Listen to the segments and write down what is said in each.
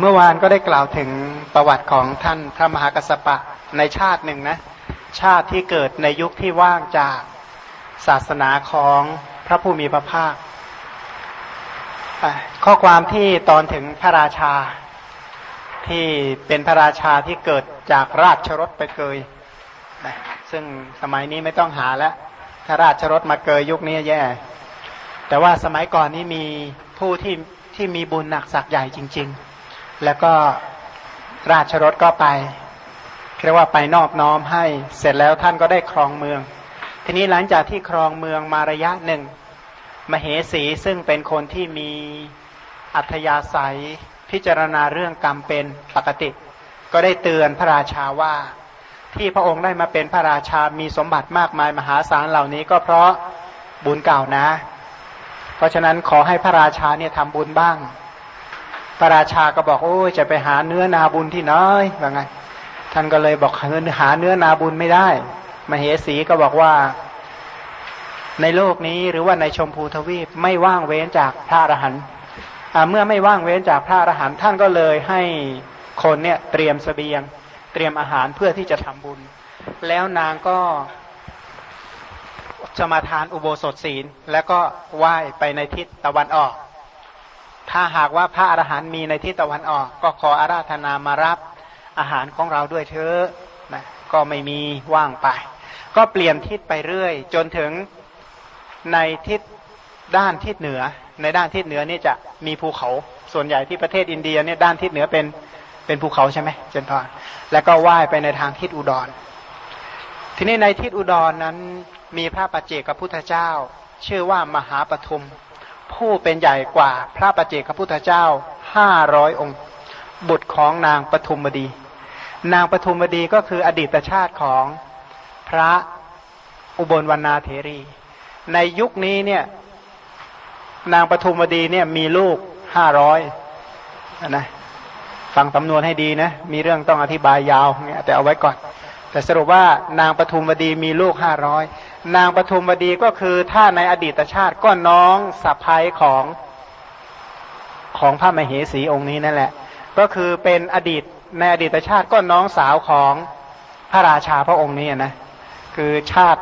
เมื่อวานก็ได้กล่าวถึงประวัติของท่านพระมหากัสสปะในชาติหนึ่งนะ ชาติที่เกิดในยุคที่ว่างจากศาสนาของพระผู้มีพระภาค ข้อความที่ตอนถึงพระราชา ที่เป็นพระราชาที่เกิดจากราชรถไปเกย ซึ่งสมัยนี้ไม่ต้องหาแล้ว ถ้าราชรถมาเกยยุคนี้แย่ แต่ว่าสมัยก่อนนี้มีผู้ที่ที่มีบุญหนักสักใหญ่จริง ๆ แล้วก็ราชรถก็ไปเรียกว่าไปนอบน้อมให้เสร็จแล้วท่านก็ได้ครองเมือง ทีนี้หลังจากที่ครองเมืองมาระยะหนึ่ง มเหสีซึ่งเป็นคนที่มีอัธยาศัยพิจารณาเรื่องกรรมเป็นปกติ ก็ได้เตือนพระราชาว่า ที่พระองค์ได้มาเป็นพระราชามีสมบัติมากมายมหาศาลเหล่านี้ก็เพราะบุญเก่านะ เพราะฉะนั้นขอให้พระราชาเนี่ยทำบุญบ้าง พระราชาก็บอกโอ้ยจะไปหาเนื้อนาบุญที่น้อยว่าไง ท่านก็เลยบอกหาเนื้อนาบุญไม่ได้ มเหสีก็บอกว่า ในโลกนี้หรือว่าในชมพูทวีปไม่ว่างเว้นจากพระอรหันต์เมื่อไม่ว่างเว้นจากพระอรหันต์ท่านก็เลยให้คนเนี่ยเตรียมสเสบียง เตรียมอาหารเพื่อที่จะทำบุญ แล้วนางก็จะมาทานอุโบสถศีล แล้วก็ไหว้ไปในทิศตะวันออก ถ้าหากว่าพระอรหันต์มีในที่ตะวันออก ก็ขออาราธนามารับอาหารของเราด้วยเถอะนะก็ไม่มีว่างไป ก็เปลี่ยนทิศไปเรื่อย จนถึงในทิศด้านทิศเหนือ ในด้านทิศเหนือนี่จะมีภูเขา ส่วนใหญ่ที่ประเทศอินเดียเนี่ยด้านทิศเหนือเป็นเป็นภูเขาใช่ไหมเจนพรแล้วก็ว่ายไปในทางทิศอุดร ทีนี้ในทิศอุดรนนั้นมีพระปัจเจกพุทธเจ้า ชื่อว่ามหาปทุม ผู้เป็นใหญ่กว่าพระประเจกพระพุทธเจ้าห้าร้อยองค์ บุตรของนางปทุมบดี นางปทุมบดีก็คืออดีตชาติของพระอุบลวรรณาเถรี ในยุคนี้เนี่ย นางปทุมบดีเนี่ยมีลูกห้าร้อยนะฟังตำนวนให้ดีนะ มีเรื่องต้องอธิบายยาวเนี่ยแต่เอาไว้ก่อน แต่สรุปว่านางปทุมบดีมีลูกห้าร้อยนางปทุมวดีก็คือถ้าในอดีตชาติก็น้องสะพ้ายของของพระมเหสีองค์นี้นั่นแหละ ก็คือเป็นอดีตในอดีตชาติก็น้องสาวของพระราชาพระองค์นี้นะคือชาติ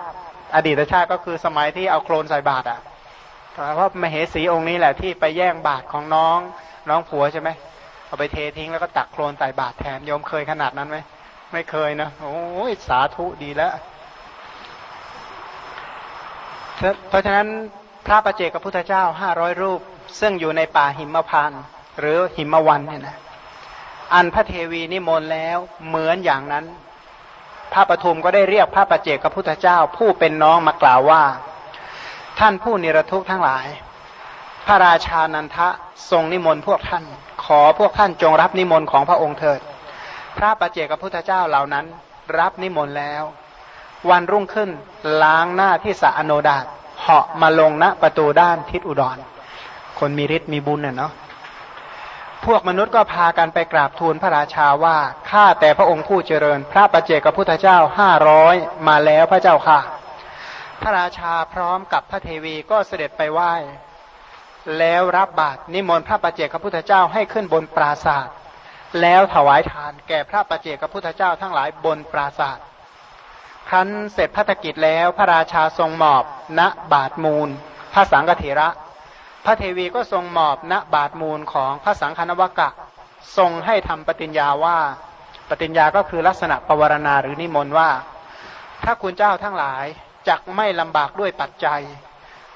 อดีตชาติก็คือสมัยที่เอาโคลนใส่บาตรอะเพราะมเหสีองค์นี้แหละที่ไปแย่งบาตรของน้องน้องผัวใช่ไหมเอาไปเททิ้งแล้วก็ตักโคลนใส่บาตรแทนโยมเคยขนาดนั้นไหม ไม่เคยนะโอ้ยสาธุดีแล้ว เพราะฉะนั้นพระประเจกับพุทธเจ้าห้าร้อยรูป ซึ่งอยู่ในป่าหิมพานหรือหิมวันเนี่ยนะอันพระเทวีนิมนต์แล้วเหมือนอย่างนั้น พระปทุมก็ได้เรียกพระประเจกับพุทธเจ้า ผู้เป็นน้องมากล่าวว่า ท่านผู้นิรทุกข์ทั้งหลาย พระราชานันทะทรงนิมนต์พวกท่าน ขอพวกท่านจงรับนิมนต์ของพระองค์เถิด พระประเจกับพุทธเจ้าเหล่านั้น รับนิมนต์แล้ว วันรุ่งขึ้นล้างหน้าที่สะอโนดาตเหาะมาลงณประตูด้านทิศอุดร คนมีฤทธิ์มีบุญเน่ยเนาะพวกมนุษย์ก็พากันไปกราบทูลพระราชาว่าข้าแต่พระองค์ผู้เจริญ พระประเจกับพุทธเจ้าห้าร้อยมาแล้วพระเจ้าค่ะ พระราชาพร้อมกับพระเทวีก็เสด็จไปไหว้ แล้วรับบาตรนิมนต์พระประเจกับพุทธเจ้าให้ขึ้นบนปราศาสตร์ แล้วถวายทานแก่พระประเจกับพุทธเจ้าทั้งหลายบนปราศาสตร์ครั้นเสร็จพัฒกิจแล้วพระราชาทรงหมอบ ณบาทมูล พระสังฆเถระ พระเทวีก็ทรงหมอบ ณบาทมูลของพระสังฆนวกะ ทรงให้ทำปฏิญญาว่า ปฏิญญาก็คือลักษณะปวารณาหรือนิมนต์ว่า ถ้าคุณเจ้าทั้งหลายจักไม่ลำบากด้วยปัจจัย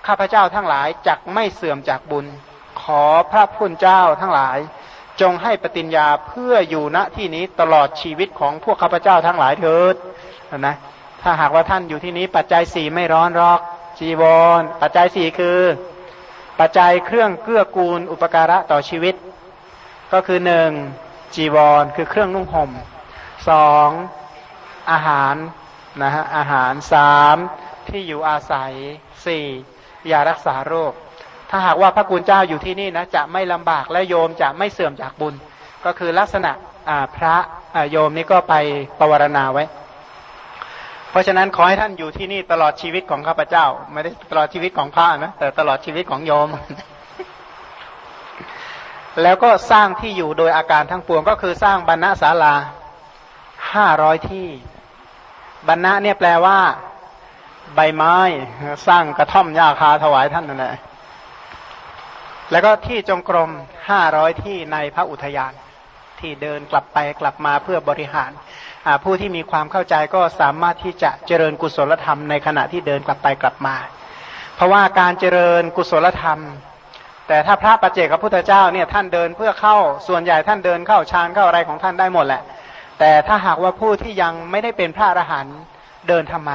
ข้าพเจ้าทั้งหลายจักไม่เสื่อมจากบุญ ขอพระพุทธเจ้าทั้งหลาย จงให้ปฏิญญาเพื่ออยู่ณที่นี้ตลอดชีวิตของพวกข้าพเจ้าทั้งหลายเถิดนะถ้าหากว่าท่านอยู่ที่นี้ปัจจัยสี่ไม่ร้อนรอกจีวรปัจจัยสี่คือ ปัจจัยเครื่องเกื้อกูลอุปการะต่อชีวิต ก็คือหนึ่งจีวรคือเครื่องนุ่งห่มสองอาหารนะฮะอาหารสามที่อยู่อาศัยสี่ยารักษาโรค ถ้าหากว่าพระกุณเจ้าอยู่ที่นี่นะจะไม่ลำบากและโยมจะไม่เสื่อมจากบุญ ก็คือลักษณะพระโยมนี่ก็ไปปวารณาไว้ เพราะฉะนั้นขอให้ท่านอยู่ที่นี่ตลอดชีวิตของข้าพเจ้า ไม่ได้ตลอดชีวิตของพระนะแต่ตลอดชีวิตของโยม แล้วก็สร้างที่อยู่โดยอาการทั้งปวงก็คือสร้างบรรณศาลาห้าร้อยที่บรรณะเนี่ยแปลว่า ใบไม้ สร้างกระท่อมหญ้าคาถวายท่านนั่นแหละ แล้วก็ที่จงกรมห้าร้อยที่ในพระอุทยาน ที่เดินกลับไปกลับมาเพื่อบริหารผู้ที่มีความเข้าใจก็สามารถที่จะเจริญกุศลธรรมในขณะที่เดินกลับไปกลับมา เพราะว่าการเจริญกุศลธรรม แต่ถ้าพระปัจเจกพระพุทธเจ้าเนี่ยท่านเดินเพื่อเข้าส่วนใหญ่ท่านเดินเข้าฌานเข้าอะไรของท่านได้หมดแหละ แต่ถ้าหากว่าผู้ที่ยังไม่ได้เป็นพระอรหันต์เดินทำไม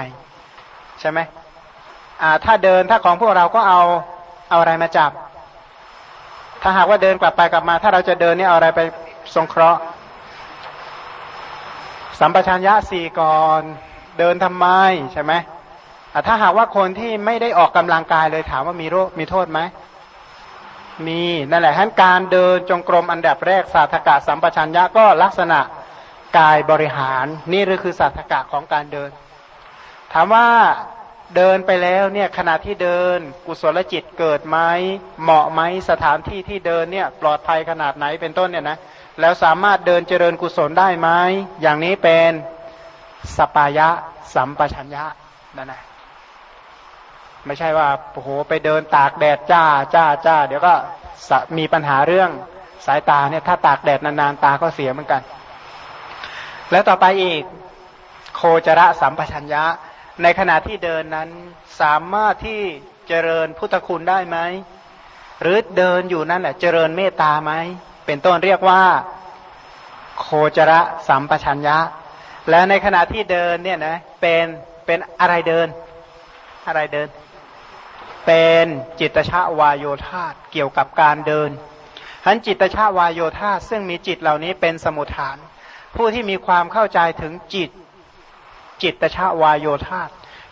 ใช่ไหมถ้าเดินถ้าของพวกเราก็เอาเอาอะไรมาจับ ถ้าหากว่าเดินกลับไปกลับมา ถ้าเราจะเดินนี่เอาอะไรไปสงเคราะห์ สัมปชัญญะสี่ก่อนเดินทำไมใช่ไหมถ้าหากว่าคนที่ไม่ได้ออกกำลังกายเลยถามว่ามีโรคมีโทษไหมมีนั่นแหละทั้นการเดินจงกรมอันดับแรกสาธกะสัมปชัญญะก็ลักษณะกายบริหาร นี่คือสาธกะของการเดิน ถามว่า เดินไปแล้วเนี่ยขณะที่เดิน กุศลจิตเกิดไหมเหมาะไหมสถานที่ที่เดินเนี่ยปลอดภัยขนาดไหนเป็นต้นเนี่ยนะแล้วสามารถเดินเจริญกุศลได้ไหมอย่างนี้เป็นสปายะสัมปชัญญะนั่นแหละไม่ใช่ว่าโอ้โหไปเดินตากแดดจ้าจ้าจ้าเดี๋ยวก็มีปัญหาเรื่องสายตาเนี่ยถ้าตากแดดนานๆตาก็เสียเหมือนกัน แล้วต่อไปอีกโคจระสัมปชัญญะ ในขณะที่เดินนั้นสามารถที่เจริญพุทธคุณได้ไหม หรือเดินอยู่นั่นแหละเจริญเมตตาไหม เป็นต้นเรียกว่า โคจระสัมปชัญญะ และในขณะที่เดินเนี่ยนะเป็นเป็นอะไรเดิน อะไรเดิน เป็นจิตชาวายโยธาเกี่ยวกับการเดินฉันจิตชาวายโยธาซึ่งมีจิตเหล่านี้เป็นสมุทฐาน ผู้ที่มีความเข้าใจถึงจิต จิตชาวายโยธา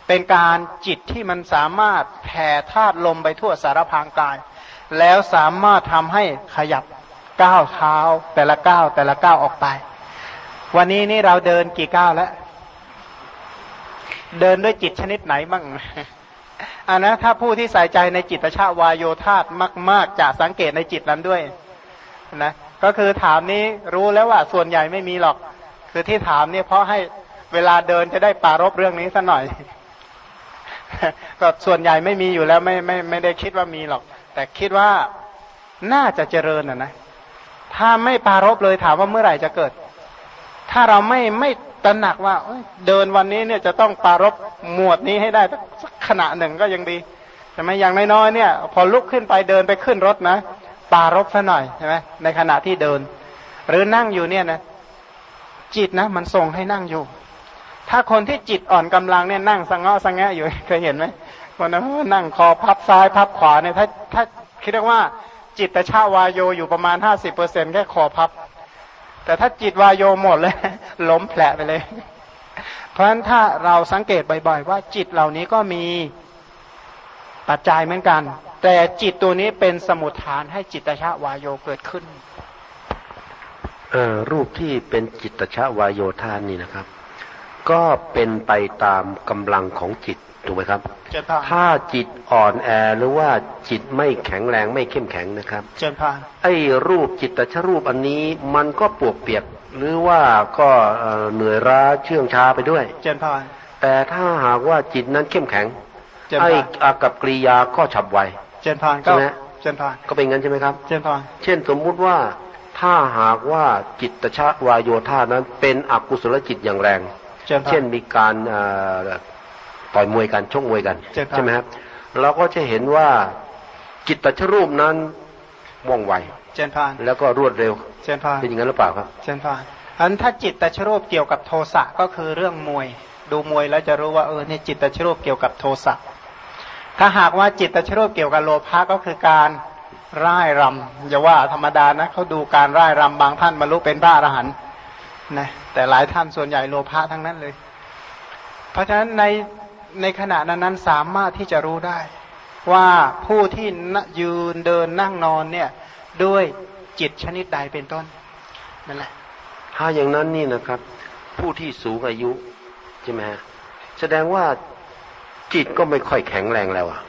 เป็นการจิตที่มันสามารถแผ่ธาตุลมไปทั่วสารพางกาย แล้วสามารถทำให้ขยับก้าวเท้าแต่ละก้าวแต่ละก้าวออกไป วันนี้นี่เราเดินกี่ก้าวแล้ว เดินด้วยจิตชนิดไหนบ้างอันนะถ้าผู้ที่ใส่ใจในจิตชาวายโยธามาก ๆ จะสังเกตในจิตนั้นด้วยนะก็คือถามนี้รู้แล้วว่าส่วนใหญ่ไม่มีหรอก คือที่ถามเนี่ยเพราะให้ เวลาเดินจะได้ปารบเรื่องนี้สัหน่อยก็ส่วนใหญ่ไม่มีอยู่แล้วไม่ไม่ไม่ได้คิดว่ามีหรอก แต่คิดว่าน่าจะเจริญอะนะ ถ้าไม่ปารบเลยถามว่าเมื่อไหร่จะเกิด ถ้าเราไม่ไม่ตระหนักว่าเดินวันนี้เนี่ยจะต้องปารบหมวดนี้ให้ได้สักขณะหนึ่งก็ยังดีใช่ไหมอย่างน้อยๆเนี่ย พอลุกขึ้นไปเดินไปขึ้นรถนะปารบซะหน่อยใช่ไหมในขณะที่เดิน หรือนั่งอยู่เนี่ยนะจิตนะ มันส่งให้นั่งอยู่ ถ้าคนที่จิตอ่อนกำลังเนี่ยนั่งสังเงาสังแงะอยู่เคยเห็นไหมคนนั้นนั่งคอพับซ้ายพับขวาเนี่ยถ้าถ้าคิดว่าจิตชาวายโยอยู่ประมาณห้าสิบเปอร์เซ็นแค่คอพับ แต่ถ้าจิตวายโยหมดเลยล้มแผลไปเลย เพราะฉะนั้นถ้าเราสังเกตบ่อยๆ ว่าจิตเหล่านี้ก็มีปัจจัยเหมือนกัน แต่จิตตัวนี้เป็นสมุทฐานให้จิตชาวายโยเกิดขึ้น เออรูปที่เป็นจิตชาวายโยธานนี่นะครับ ก็เป็นไปตามกำลังของจิตถูกไหมครับ ถ้าจิตอ่อนแอหรือว่าจิตไม่แข็งแรงไม่เข้มแข็งนะครับเจนพานไอ้รูปจิตตชรูปอันนี้มันก็ปวกเปียก หรือว่าก็เหนื่อยล้าเชื่องช้าไปด้วย เจนพานแต่ถ้าหากว่าจิตนั้นเข้มแข็งไอ้อากับกริยาก็ฉับไว เจนพานใช่ไหมเจนพานก็เป็นงั้นใช่ไหมครับ เจนพานเช่นสมมุติว่าถ้าหากว่าจิตตชวายโยธานั้นเป็นอกุศลจิตอย่างแรง เช่นมีการต่อยมวยกันชกมวยกันใช่ไหมครับเราก็จะเห็นว่าจิตตชรูปนั้นว่องไวเจนพานแล้วก็รวดเร็วเจนพานเป็นอย่างนั้นหรือเปล่าครับเจนพานอันถ้าจิตตชรูปเกี่ยวกับโทสะก็คือเรื่องมวย ดูมวยแล้วจะรู้ว่าเออเนี่ยจิตตชรูปเกี่ยวกับโทสะถ้าหากว่าจิตตชรูปเกี่ยวกับโลภะก็คือการร่ายรำอย่าว่าธรรมดานะเขาดูการร่ายรำบางท่านบรรลุเป็นพระอรหันต์ นะแต่หลายท่านส่วนใหญ่โลภะทั้งนั้นเลย เพราะฉะนั้นในในขณะนั้นนั้นสามารถที่จะรู้ได้ ว่าผู้ที่ยืนเดินนั่งนอนเนี่ยด้วยจิตชนิดใดเป็นต้นนั่นแหละถ้าอย่างนั้นนี่นะครับ ผู้ที่สูงอายุใช่ไหมแสดงว่าจิตก็ไม่ค่อยแข็งแรงแล้วอะ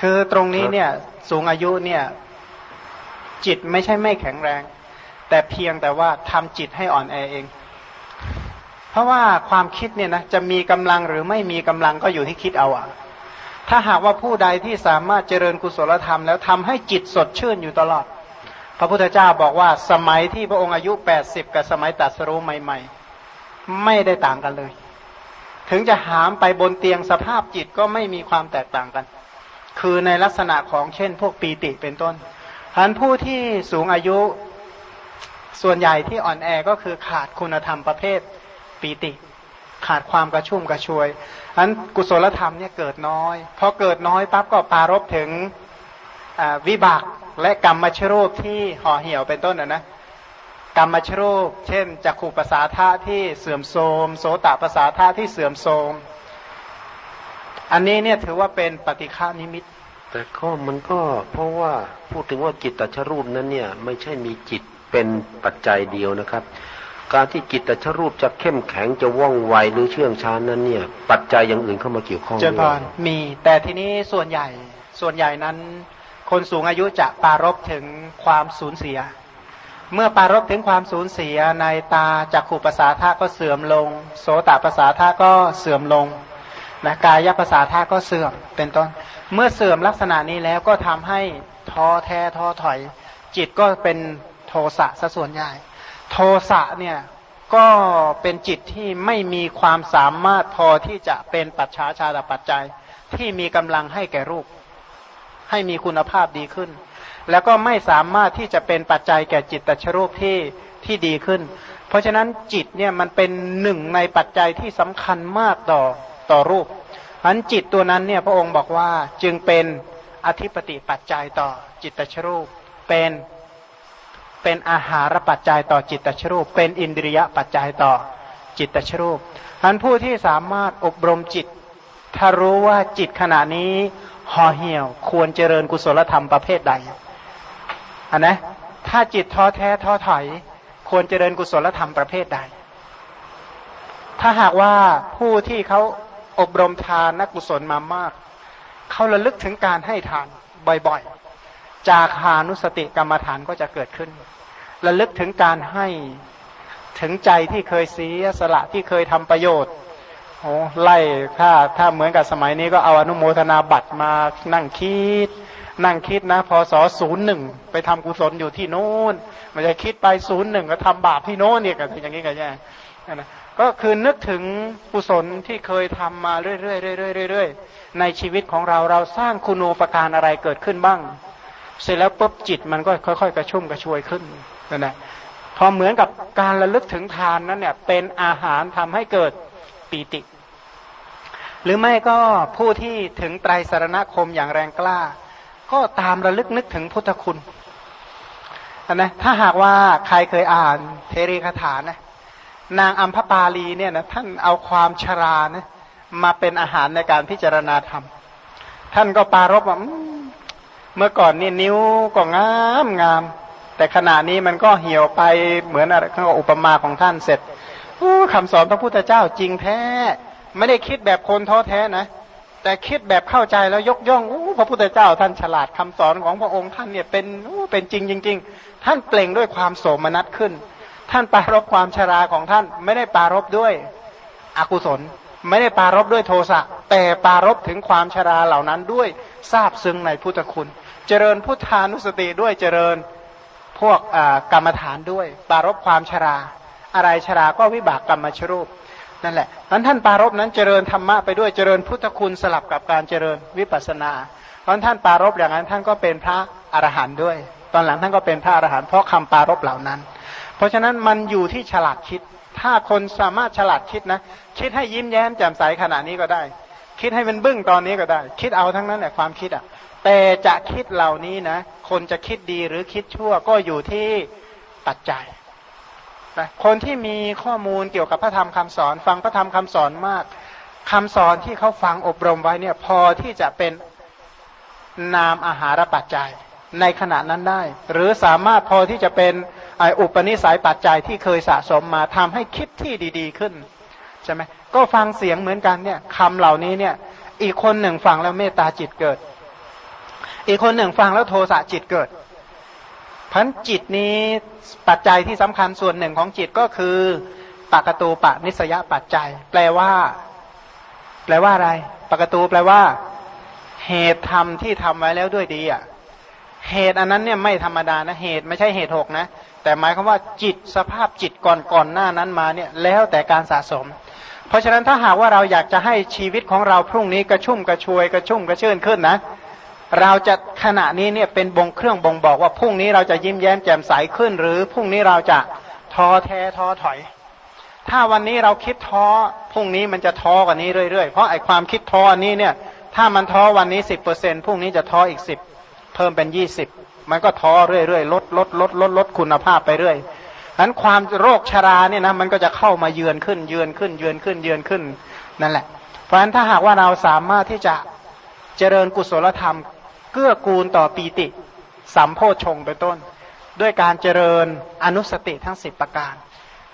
คือตรงนี้เนี่ยสูงอายุเนี่ยจิตไม่ใช่ไม่แข็งแรง แต่เพียงแต่ว่าทำจิตให้อ่อนแอเอง เพราะว่าความคิดเนี่ยนะจะมีกำลังหรือไม่มีกำลังก็อยู่ที่คิดเอาอะถ้าหากว่าผู้ใดที่สามารถเจริญกุศลธรรม แล้วทำให้จิตสดชื่นอยู่ตลอด พระพุทธเจ้าบอกว่าสมัยที่พระองค์อายุแปดสิบกับสมัยตัดสรู้ใหม่ ๆ ไม่ได้ต่างกันเลย ถึงจะหามไปบนเตียงสภาพจิตก็ไม่มีความแตกต่างกัน คือในลักษณะของเช่น พวกปีติเป็นต้นทันผู้ที่สูงอายุส่วนใหญ่ที่อ่อนแอก็คือขาดคุณธรรมประเภท ปีติ ขาดความกระชุ่มกระชวยอันกุศลธรรมเนี่ยเกิดน้อยพอเกิดน้อยปั๊บก็ปารบถึงวิบากและกรรมชรูปที่ห่อเหี่ยวเป็นต้นนะนะกรรมชรูป เช่นจักขู่ภาษาท่าที่เสื่อมโทรมโสตภาษาท่าที่เสื่อมโทรมอันนี้เนี่ยถือว่าเป็นปฏิฆานิมิต แต่ก็มันก็เพราะว่าพูดถึงว่าจิตตชรูปนั้นเนี่ยไม่ใช่มีจิตเป็นปัจจัยเดียวนะครับ การที่จิตตชรูปจะเข้มแข็งจะว่องไวหรือเชื่องช้านั้นเนี่ย ปัจจัยอย่างอื่นเข้ามาเกี่ยวข้องเจนพรมีแต่ทีนี้ส่วนใหญ่ส่วนใหญ่นั้น คนสูงอายุจะปารบถึงความสูญเสีย เมื่อปารบถึงความสูญเสียในตาจักขู่ภาษาท่าก็เสื่อมลง โสตภาษาท่าก็เสื่อมลงนะกายภาษาท่าก็เสื่อมเป็นต้น เมื่อเสื่อมลักษณะนี้แล้วก็ทำให้ท้อแท้ท้อถอย จิตก็เป็นโทสะซะส่วนใหญ่ โทสะเนี่ยก็เป็นจิตที่ไม่มีความสามารถพอที่จะเป็นปัจฉาชาตปัจจัย ที่มีกำลังให้แก่รูป ให้มีคุณภาพดีขึ้น แล้วก็ไม่สามารถที่จะเป็นปัจจัยแก่จิตตชรูปที่ที่ดีขึ้น เพราะฉะนั้นจิตเนี่ยมันเป็นหนึ่งในปัจจัยที่สำคัญมากต่อต่อรูปอันจิตตัวนั้นเนี่ยพระองค์บอกว่าจึงเป็นอธิปติปัจจัยต่อจิตตชรูป เป็น เป็นอาหารปัจจัยต่อจิตตชรูป เป็นอินทรียปัจจัยต่อจิตตชรูปอันผู้ที่สามารถอบรมจิต ถ้ารู้ว่าจิตขณะนี้ห่อเหี่ยว ควรเจริญกุศลธรรมประเภทใดอันนะถ้าจิตท้อแท้ท้อถอยควรเจริญกุศลธรรมประเภทใด ถ้าหากว่าผู้ที่เขาอบรมทานนักกุศลมามาก เขาระลึกถึงการให้ทานบ่อยๆ จากหานุสติกรรมฐานก็จะเกิดขึ้นระลึกถึงการให้ถึงใจที่เคยเสียสละที่เคยทำประโยชน์โอ้ไล่ถ้าถ้าเหมือนกับสมัยนี้ก็เอาอนุโมทนาบัตรมานั่งคิด นั่งคิดนะพอสอศูนย์หนึ่งไปทำกุศลอยู่ที่โน้นมันจะคิดไปศูนย์หนึ่งก็ทำบาปที่โน้นเนี่ยกันอย่างนี้กันแย่นะก็คือนึกถึงกุศลที่เคยทำมาเรื่อยๆเรื่อยๆเรื่อยๆในชีวิตของเราเราสร้างคุณูปการอะไรเกิดขึ้นบ้าง เสร็จแล้วปุ๊บจิตมันก็ค่อย ๆ กระชุ่มกระชวยขึ้นนั่นแหละพอเหมือนกับการระลึกถึงทานนั้นเนี่ย เป็นอาหารทำให้เกิดปีติ หรือไม่ก็ผู้ที่ถึงไตรสารณคมอย่างแรงกล้า ก็ตามระลึกนึกถึงพุทธคุณนะถ้าหากว่าใครเคยอ่านเทรีคาถานะนางอัมพปาลีเนี่ยนะท่านเอาความชรานะมาเป็นอาหารในการพิจารณาธรรม ท่านก็ปารบว่า เมื่อก่อนนี่นิ้วก็งามงาม แต่ขณะนี้มันก็เหี่ยวไปเหมือนอะไรก็อุปมาของท่านเสร็จคำสอนพระพุทธเจ้าจริงแท้ ไม่ได้คิดแบบคนท้อแท้นะ แต่คิดแบบเข้าใจแล้วยกย่องพระพุทธเจ้าท่านฉลาดคำสอนของพระองค์ท่านเนี่ยเป็นเป็นจริงจริงๆท่านเปล่งด้วยความโสมนัสขึ้น ท่านปารบความชราของท่าน ไม่ได้ปารบด้วยอกุศล ไม่ได้ปารบด้วยโทสะแต่ปารบถึงความชราเหล่านั้นด้วยทราบซึ้งในพุทธคุณ เจริญพุทธานุสติด้วยเจริญพวกกรรมฐานด้วย ปารบความชรา อะไรชราก็วิบากกรรมชรูปนั่นแหละนั้นท่านปารบนั้นเจริญธรรมะไปด้วยเจริญพุทธคุณสลับกับการเจริญวิปัสนาเพราะท่านปารบอย่างนั้นท่านก็เป็นพระอรหันต์ด้วย ตอนหลังท่านก็เป็นพระอรหันต์เพราะคำปารบเหล่านั้น เพราะฉะนั้นมันอยู่ที่ฉลาดคิด ถ้าคนสามารถฉลาดคิดนะ คิดให้ยิ้มแย้มแจ่มใสขณะนี้ก็ได้ คิดให้มันบึ้งตอนนี้ก็ได้ คิดเอาทั้งนั้นแหละความคิดอะ แต่จะคิดเหล่านี้นะ คนจะคิดดีหรือคิดชั่วก็อยู่ที่ปัจจัยนะคนที่มีข้อมูลเกี่ยวกับพระธรรมคำสอน ฟังพระธรรมคำสอนมากคำสอนที่เขาฟังอบรมไว้เนี่ย พอที่จะเป็นนามอาหารปัจจัยในขณะนั้นได้ หรือสามารถพอที่จะเป็นอุปนิสัยปัจจัยที่เคยสะสมมาทำให้คิดที่ดี ๆ ขึ้นใช่ไหม ก็ฟังเสียงเหมือนกันเนี่ยคำเหล่านี้เนี่ย อีกคนหนึ่งฟังแล้วเมตตาจิตเกิด อีกคนหนึ่งฟังแล้วโทสะจิตเกิดพันจิตนี้ปัจจัยที่สำคัญส่วนหนึ่งของจิตก็คือปากตูปะนิสยปัจจัย แปลว่า แปลว่าอะไรปากตูแปลว่า เหตุธรรมที่ทำไว้แล้วด้วยดีอะเหตุอันนั้นเนี่ยไม่ธรรมดานะเหตุไม่ใช่เหตุหกนะ แต่หมายความว่าจิตสภาพจิตก่อนก่อนหน้านั้นมาเนี่ย แล้วแต่การสะสม เพราะฉะนั้นถ้าหากว่าเราอยากจะให้ชีวิตของเราพรุ่งนี้กระชุ่มกระชวยกระชุ่มกระชื่นขึ้นนะ เราจะขณะนี้เนี่ยเป็นบงเครื่องบ่งบอกว่าพรุ่งนี้เราจะยิ้มแย้มแจ่มใสขึ้น หรือพรุ่งนี้เราจะท้อแท้ท้อถอย ถ้าวันนี้เราคิดท้อพรุ่งนี้มันจะท้อกว่านี้เรื่อยๆ เพราะไอ้ความคิดท้ออันนี้เนี่ยถ้ามันท้อวันนี้สิบเปอร์เซ็นพรุ่งนี้จะท้ออีกสิบเพิ่มเป็นยี่สิบมันก็ท้อเรื่อยๆลดลดลดลดลดคุณภาพไปเรื่อย นั้นความโรคชราเนี่ยนะมันก็จะเข้ามาเยือนขึ้นเยือนขึ้นเยือนขึ้นเยือนขึ้นนั่นแหละ เพราะฉะนั้นถ้าหากว่าเราสามารถที่จะเจริญกุศลธรรม เกื้อกูลต่อปีติสัมโพชงเป็นต้น ด้วยการเจริญอนุสติทั้งสิบประการ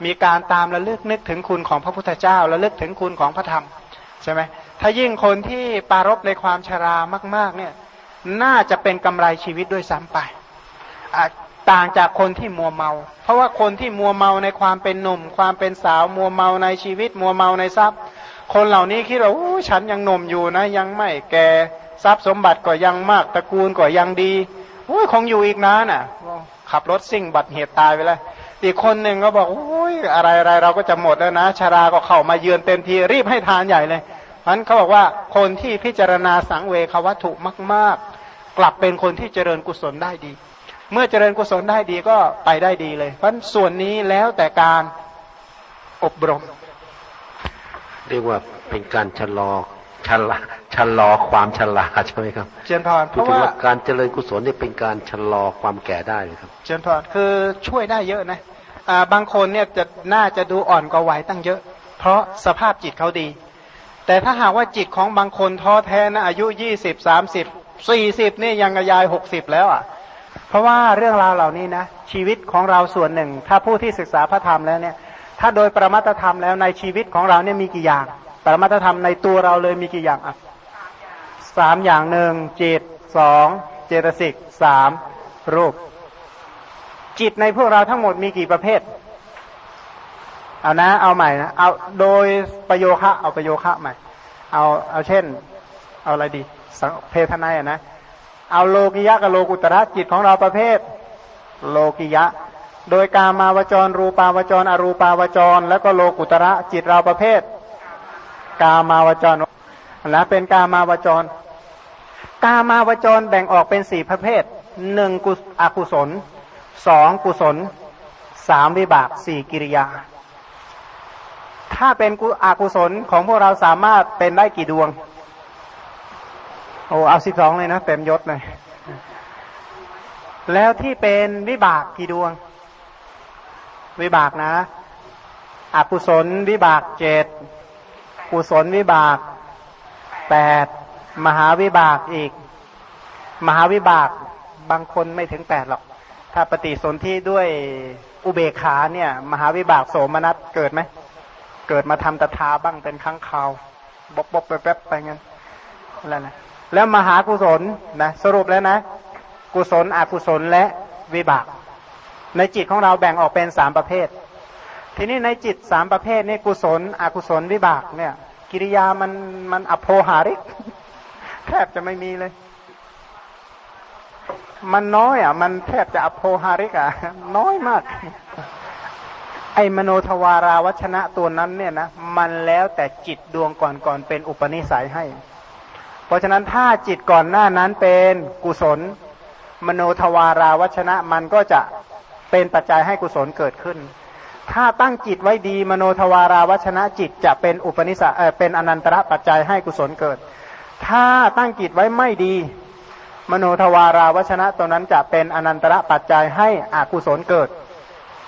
มีการตามระลึกนึกถึงคุณของพระพุทธเจ้าระลึกถึงคุณของพระธรรมใช่ไหมถ้ายิ่งคนที่ปารบในความชรามาก ๆ เนี่ย น่าจะเป็นกำไรชีวิตด้วยซ้ำไป ต่างจากคนที่มัวเมา เพราะว่าคนที่มัวเมาในความเป็นหนุ่ม ความเป็นสาวมัวเมาในชีวิต มัวเมาในทรัพย์ คนเหล่านี้คิดว่าฉันยังหนุ่มอยู่นะ ยังไม่แก่ทรัพย์สมบัติก็ยังมากตระกูลก็ยังดีโอ้ยคงอยู่อีกนานอะ ขับรถซิ่งบัตรเหตุตายไปเลยอีกคนหนึ่งก็บอกโอ้ยอะไรอะไรเราก็จะหมดแล้วนะชาราก็เข้ามาเยือนเต็มทีรีบให้ทานใหญ่เลยพันเขาบอกว่าคนที่พิจารณาสังเวควัตถุมาก ๆ กลับเป็นคนที่เจริญกุศลได้ดี เมื่อเจริญกุศลได้ดีก็ไปได้ดีเลย เพราะส่วนนี้แล้วแต่การอบรม เรียกว่าเป็นการชะลอชะลาชะลอความชราใช่ไหมครับ เจนพรเพราะว่าการเจริญกุศลนี่เป็นการชะลอความแก่ได้ครับ เจนพรคือช่วยได้เยอะนะอ่าบางคนเนี่ยจะน่าจะดูอ่อนกว่าวัยตั้งเยอะ เพราะสภาพจิตเขาดี แต่ถ้าหากว่าจิตของบางคนท้อแท้นะอายุยี่สิบสามสิบสี่สิบนี่ยังกระยายหกสิบแล้วอะ เพราะว่าเรื่องราวเหล่านี้นะชีวิตของเราส่วนหนึ่ง ถ้าผู้ที่ศึกษาพระธรรมแล้วเนี่ย ถ้าโดยประมาตธรรมแล้วในชีวิตของเราเนี่ยมีกี่อย่าง ประมัตธรรมในตัวเราเลยมีกี่อย่างอะสามอย่างหนึ่งจิตสองเจตสิกสามรูป จิตในพวกเราทั้งหมดมีกี่ประเภท เอานะ เอาใหม่นะเอาโดยประโยคะ เอาประโยคะใหม่ เอาเอาเช่น เอาอะไรดีเพทนายอะนะ เอาโลกิยะกับโลกุตระจิตของเราประเภท โลกิยะ โดยกามาวจร รูปาวจร อรูปาวจร แล้วก็โลกุตระจิตเราประเภท กามาวจรนะเป็นกามาวจร กามาวจรแบ่งออกเป็นสี่ประเภทหนึ่งกุอกุศลสองกุศลสามวิบากสี่กิริยา ถ้าเป็นกุอกุศลของพวกเราสามารถเป็นได้กี่ดวง โอ้เอาสิบสองเลยนะเต็มยศเลยแล้วที่เป็นวิบากกี่ดวง วิบากนะ อกุศลวิบากเจ็ดกุศลวิบากแปดมหาวิบากอีก มหาวิบากบางคนไม่ถึงแปดหรอก ถ้าปฏิสนธิด้วยอุเบกขาเนี่ย มหาวิบากโสมนัสเกิดไหม เกิดมาทำตถาบ้างเป็นครั้งคราวบบบแป๊บไปงั้นแล้วนะ แล้วมหากุศลนะสรุปแล้วนะ กุศลอกุศลและวิบาก ในจิตของเราแบ่งออกเป็นสามประเภท ทีนี้ในจิตสามประเภทนี่กุศล อกุศลวิบากเนี่ย กิริยามันมันอโภหาริกแทบจะไม่มีเลย มันน้อยอะ มันแทบจะอโภหาริกอะ น้อยมาก ไอ้มโนทวาราวัชนะตัวนั้นเนี่ยนะมันแล้วแต่จิตดวงก่อนก่อนเป็นอุปนิสัยให้ เพราะฉะนั้นถ้าจิตก่อนหน้านั้นเป็นกุศล มโนทวาราวัชนะมันก็จะเป็นปัจจัยให้กุศลเกิดขึ้น ถ้าตั้งจิตไว้ดีมโนทวาราวัชนะจิตจะเป็นอุปนิสัยเป็นอนันตระปัจจัยให้กุศลเกิด ถ้าตั้งจิตไว้ไม่ดี มโนทวาราวัชนะตัวนั้นจะเป็นอนันตระปัจจัยให้อกุศลเกิด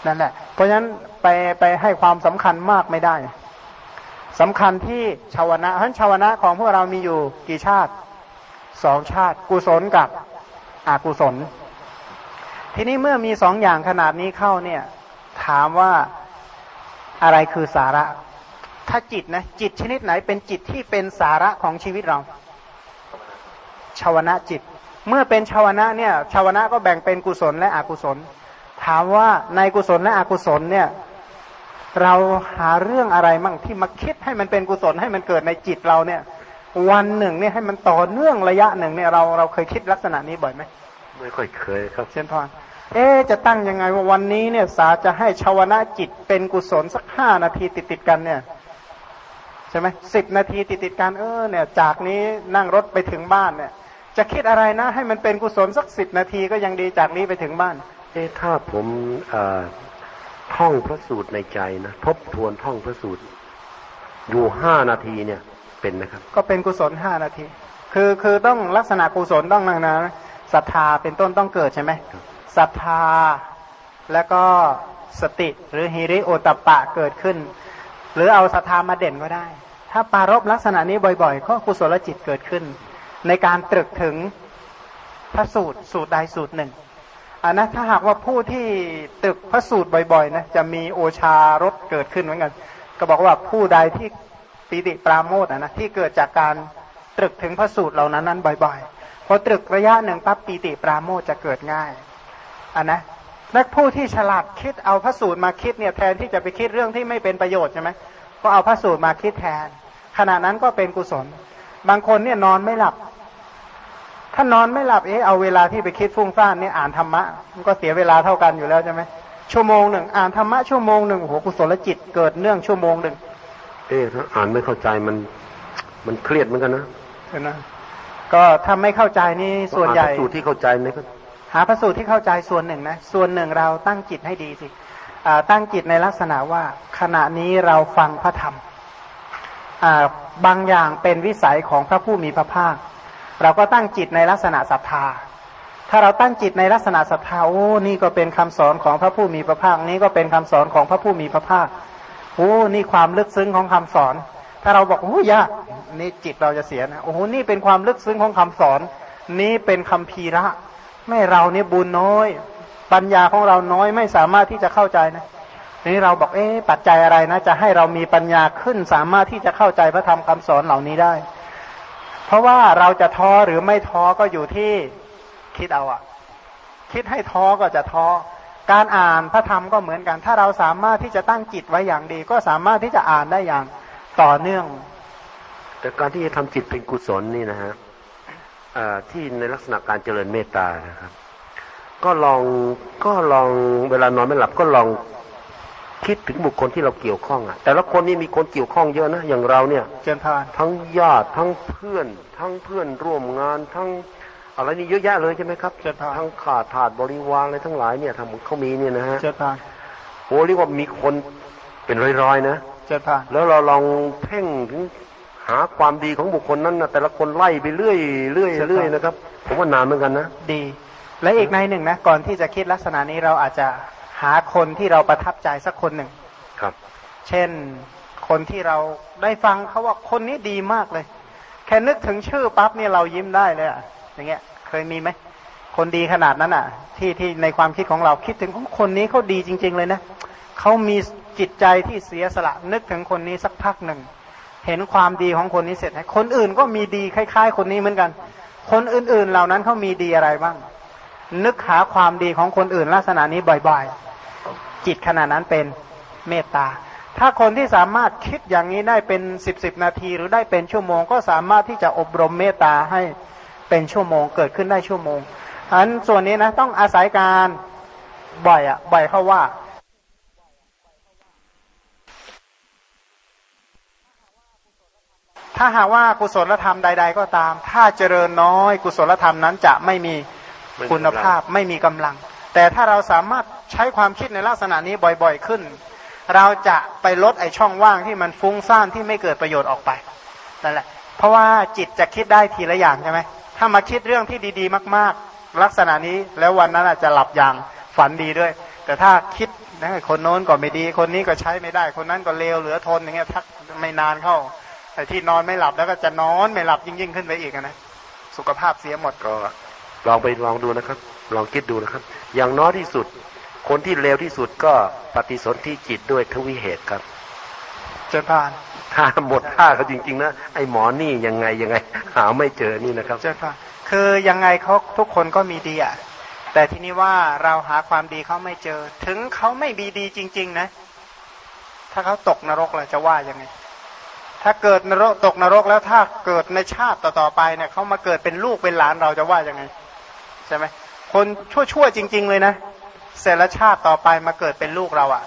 นั่นแหละ เพราะฉะนั้นไปไปให้ความสำคัญมากไม่ได้ สำคัญที่ชาวนะเพราะชาวนะของพวกเรามีอยู่กี่ชาติสองชาติ กุศลกับอกุศล ทีนี้เมื่อมีสองอย่างขนาดนี้เข้าเนี่ย ถามว่าอะไรคือสาระ ถ้าจิตนะ จิตชนิดไหนเป็นจิตที่เป็นสาระของชีวิตเราชาวนะจิต เมื่อเป็นชาวนะเนี่ยชาวนะก็แบ่งเป็นกุศลและอกุศล ถามว่าในกุศลและอกุศลเนี่ย เราหาเรื่องอะไรมั่งที่มาคิดให้มันเป็นกุศลให้มันเกิดในจิตเราเนี่ย วันหนึ่งเนี่ยให้มันต่อเนื่องระยะหนึ่งเนี่ยเราเราเคยคิดลักษณะนี้บ่อยไหมไม่ค่อยเคยครับเช่นพรเอ๊จะตั้งยังไงว่าวันนี้เนี่ยสาจะให้ชาวนะจิตเป็นกุศลสักห้านาทีติดติดกันเนี่ยใช่ไหมสิบนาทีติดติดกันเออเนี่ย จากนี้นั่งรถไปถึงบ้านเนี่ย จะคิดอะไรนะ ให้มันเป็นกุศลสักสิบนาทีก็ยังดีจากนี้ไปถึงบ้าน เอ๊ถ้าผม ท่องพระสูตรในใจนะทบทวนท่องพระสูตร อยู่ห้านาทีเนี่ยเป็นไหมครับ ก็เป็นกุศลห้านาที คือคือต้องลักษณะกุศลต้องนั่งนะศรัทธาเป็นต้นต้องเกิดใช่ไหมศรัทธาแล้วก็สติหรือฮิริโอตปะเกิดขึ้น หรือเอาศรัทธามาเด่นก็ได้ ถ้าปารบลักษณะนี้บ่อยๆ ก็กุศลจิตเกิดขึ้น ในการตรึกถึงพระสูตรสูตรใดสูตรหนึ่ง อันนะถ้าหากว่าผู้ที่ตึกพระสูตรบ่อยๆนะจะมีโอชารสเกิดขึ้นเหมือนกัน ก็บอกว่าผู้ใดที่ปีติปราโมทนะที่เกิดจากการตรึกถึงพระสูตรเหล่านั้นนั้นบ่อยๆพอตรึกระยะหนึ่งปั๊บปีติปราโมทจะเกิดง่ายอันนะนักผู้ที่ฉลาดคิดเอาพระสูตรมาคิดเนี่ยแทนที่จะไปคิดเรื่องที่ไม่เป็นประโยชน์ใช่ไหมก็เอาพระสูตรมาคิดแทนขณะนั้นก็เป็นกุศล บางคนเนี่ยนอนไม่หลับ ถ้านอนไม่หลับเอ๊ะเอาเวลาที่ไปคิดฟุ้งซ่านเนี่ยอ่านธรรมะมันก็เสียเวลาเท่ากันอยู่แล้วใช่ไหมชั่วโมงหนึ่งอ่านธรรมะชั่วโมงหนึ่งโอ้โหกุศลจิตเกิดเนื่องชั่วโมงหนึ่งเอ๊ะถ้าอ่านไม่เข้าใจมัน มันเครียดเหมือนกันนะเห็นไหมก็ถ้าไม่เข้าใจนี่ส่วนใหญ่สูตรที่เข้าใจนี่ก็หาพระสูตรที่เข้าใจส่วนหนึ่งนะส่วนหนึ่งเราตั้งจิตให้ดีสิตั้งจิตในลักษณะว่าขณะนี้เราฟังพระธรรมบางอย่างเป็นวิสัยของพระผู้มีพระภาค เราก็ตั้งจิตในลักษณะศรัทธา ถ้าเราตั้งจิตในลักษณะศรัทธาโอ้นี่ก็เป็นคำสอนของพระผู้มีพระภาคนี้ก็เป็นคำสอนของพระผู้มีพระภาคโอ้นี่ความลึกซึ้งของคำสอน ถ้าเราบอกโอ้ยากนี่จิตเราจะเสียนะโอ้โหนี่เป็นความลึกซึ้งของคำสอน นี้เป็นคำพีระไม่เราเนี่ยบุญน้อย ปัญญาของเราน้อยไม่สามารถที่จะเข้าใจนะนี่เราบอกเอ๊ะปัจจัยอะไรนะ จะให้เรามีปัญญาขึ้นสามารถที่จะเข้าใจพระธรรมคำสอนเหล่านี้ได้ เพราะว่าเราจะท้อหรือไม่ท้อก็อยู่ที่คิดเอาอะคิดให้ท้อก็จะท้อการอ่านพระธรรมก็เหมือนกัน ถ้าเราสามารถที่จะตั้งจิตไว้อย่างดี ก็สามารถที่จะอ่านได้อย่างต่อเนื่อง แต่การที่จะทำจิตเป็นกุศลนี่นะฮะที่ในลักษณะการเจริญเมตตานะครับ ก็ลองก็ลองเวลานอนไม่หลับก็ลอง คิดถึงบุคคลที่เราเกี่ยวข้องอะ แต่ละคนนี่มีคนเกี่ยวข้องเยอะนะอย่างเราเนี่ยเจนทานทั้งญาติทั้งเพื่อน ทั้งเพื่อนร่วมงานทั้งอะไรนี่เยอะแยะเลยใช่ไหมครับเจนทานทั้งขาดถาดบริวารอะไรทั้งหลายเนี่ยทำเขามีเนี่ยนะฮะเจนทานโอ้เรียกว่ามีคนเป็นร้อยๆนะเจนทานแล้วเราลองเพ่งถึงหาความดีของบุคคลนั้นนะแต่ละคนไล่ไปเรื่อยเรื่อยเรื่อยนะครับ ผมว่านานเหมือนกันนะดี และอีกในหนึ่งนะก่อนที่จะคิดลักษณะนี้เราอาจจะ หาคนที่เราประทับใจสักคนหนึ่งครับ เช่นคนที่เราได้ฟังเขาว่าคนนี้ดีมากเลย แค่นึกถึงชื่อปั๊บเนี่ยเรายิ้มได้เลยอะอย่างเงี้ย เคยมีไหมคนดีขนาดนั้นอะ ที่ที่ในความคิดของเราคิดถึงคนนี้เขาดีจริง ๆ เลยนะเขามีจิตใจที่เสียสละ นึกถึงคนนี้สักพักหนึ่งเห็นความดีของคนนี้เสร็จคนอื่นก็มีดีคล้าย ๆ คนนี้เหมือนกัน คนอื่นๆเหล่านั้นเขามีดีอะไรบ้าง นึกหาความดีของคนอื่นลักษณะนี้บ่อย ๆ จิตขณะนั้นเป็นเมตตา ถ้าคนที่สามารถคิดอย่างนี้ได้เป็นสิบสิบนาที หรือได้เป็นชั่วโมง ก็สามารถที่จะอบรมเมตตาให้เป็นชั่วโมง เกิดขึ้นได้ชั่วโมงอันส่วนนี้นะต้องอาศัยการบ่อยอะบ่อยเข้าว่าถ้าหากว่ากุศลธรรมใด ๆ ก็ตาม ถ้าเจริญน้อยกุศลธรรมนั้นจะไม่มีคุณภาพไม่มีกำลัง แต่ถ้าเราสามารถใช้ความคิดในลักษณะนี้บ่อยๆขึ้น เราจะไปลดไอช่องว่างที่มันฟุ้งซ่านที่ไม่เกิดประโยชน์ออกไปนั่นแหละ เพราะว่าจิตจะคิดได้ทีละอย่างใช่ไหมถ้ามาคิดเรื่องที่ดีๆ มาก ๆ ลักษณะนี้แล้ววันนั้นอาจจะหลับอย่างฝันดีด้วย แต่ถ้าคิดนะคนโน้นก็ไม่ดี คนนี้ก็ใช้ไม่ได้ คนนั้นก็เลวเหลือทนอย่างเงี้ยทักไม่นานเข้าแต่ที่นอนไม่หลับแล้วก็จะนอนไม่หลับยิ่งยิ่งขึ้นไปอีกนะสุขภาพเสียหมดก็ลองไปลองดูนะครับ ลองคิดดูนะครับ อย่างน้อยที่สุด คนที่เลวที่สุดก็ปฏิสนธิจิตด้วยทวิเหตุครับเจริญพานถ้าหมดท่าเขาจริงๆนะไอ้หมอนี่ยังไงยังไง หาไม่เจอนี่นะครับเจริญพานคคือยังไงเขาทุกคนก็มีดีอะแต่ทีนี้ว่าเราหาความดีเขาไม่เจอ ถึงเขาไม่มีดีจริง ๆ นะ ถ้าเขาตกนรกเราจะว่ายังไง ถ้าเกิดนรกตกนรกแล้วถ้าเกิดในชาติต่อๆไปเนี่ยเขามาเกิดเป็นลูกเป็นหลานเราจะว่ายังไง ใช่ไหม คนชั่วๆจริง ๆ เลยนะเสร็จแล้วชาติต่อไปมาเกิดเป็นลูกเราอะ่ะ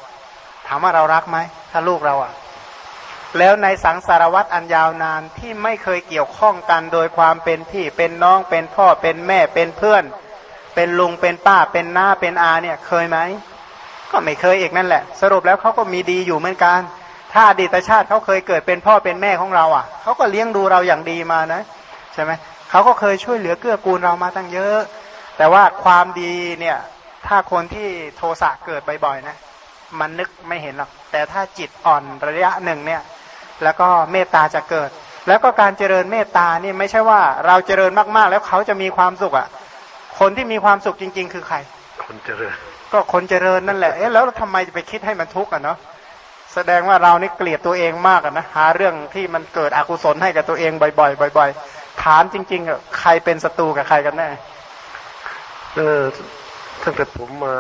ถามว่าเรารักไหมถ้าลูกเราอะ่ะ แล้วในสังสารวัตรอันยาวนานที่ไม่เคยเกี่ยวข้องกันโดยความเป็นพี่เป็นน้องเป็นพ่อเป็นแม่เป็นเพื่อน เป็นลุงเป็นป้าเป็นหน้าเป็นอาเนี่ยเคยไหมก็ไม่เคยเอกนั่นแหละ สรุปแล้วเขาก็มีดีอยู่เหมือนกัน ถ้าอดีตชาติเขาเคยเกิดเป็นพ่อเป็นแม่ของเราอะเขาก็เลี้ยงดูเราอย่างดีมานะใช่ไหมเขาก็เคยช่วยเหลือเกื้อกูลเรามาตั้งเยอะ แต่ว่าความดีเนี่ย ถ้าคนที่โทสะเกิดบ่อยๆนะ มันนึกไม่เห็นหรอก แต่ถ้าจิตอ่อนระยะหนึ่งเนี่ย แล้วก็เมตตาจะเกิด แล้วก็การเจริญเมตตานี่ไม่ใช่ว่าเราเจริญมากๆ แล้วเขาจะมีความสุขอะ คนที่มีความสุขจริง ๆ คือใคร คนเจริญ ก็คนเจริญนั่นแหละ เอ๊ะแล้วทำไมจะไปคิดให้มันทุกข์อะเนาะ แสดงว่าเรานี่เกลียดตัวเองมากอะนะ หาเรื่องที่มันเกิดอกุศลให้กับตัวเองบ่อยๆ บ่อย ๆ ถามจริงๆอะใครเป็นศัตรูกับใครกันแน่ เออตั้งแต่ผมมา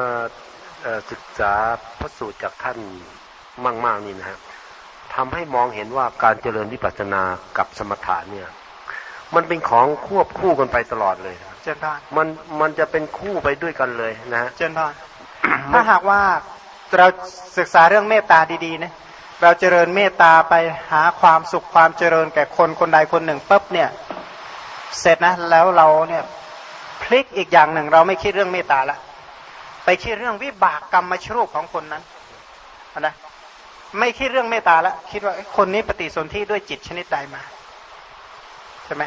ศึกษาพระสูตรจากท่านมาก ๆ นี่นะครับทำให้มองเห็นว่าการเจริญวิปัสสนากับสมถะเนี่ย มันเป็นของควบคู่กันไปตลอดเลยเจนพานมันมันจะเป็นคู่ไปด้วยกันเลยนะเจนพานถ้าหากว่าเราศึกษาเรื่องเมตตาดีๆนะเราเจริญเมตตาไปหาความสุขความเจริญแก่คนคนใดคนหนึ่งปุ๊บเนี่ย เสร็จนะแล้วเราเนี่ย พลิกอีกอย่างหนึ่ง เราไม่คิดเรื่องเมตตาละไปคิดเรื่องวิบากกรรมมชรูปของคนนั้นนะไม่คิดเรื่องเมตตาละคิดว่าคนนี้ปฏิสนธิด้วยจิตชนิดใดมาใช่ไหม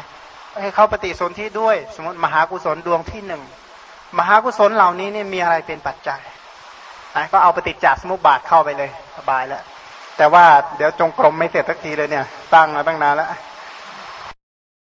ให้เขาปฏิสนธิด้วย สมมติมหากุศลดวงที่หนึ่งมหากุศลเหล่านี้เนี่ยมีอะไรเป็นปัจจัยก็เอาปฏิจจสมุปบาทเข้าไปเลยสบายแล้วแต่ว่าเดี๋ยวจงกรมไม่เสร็จสักทีเลยเนี่ยตั้งมาตั้งนานแล้ว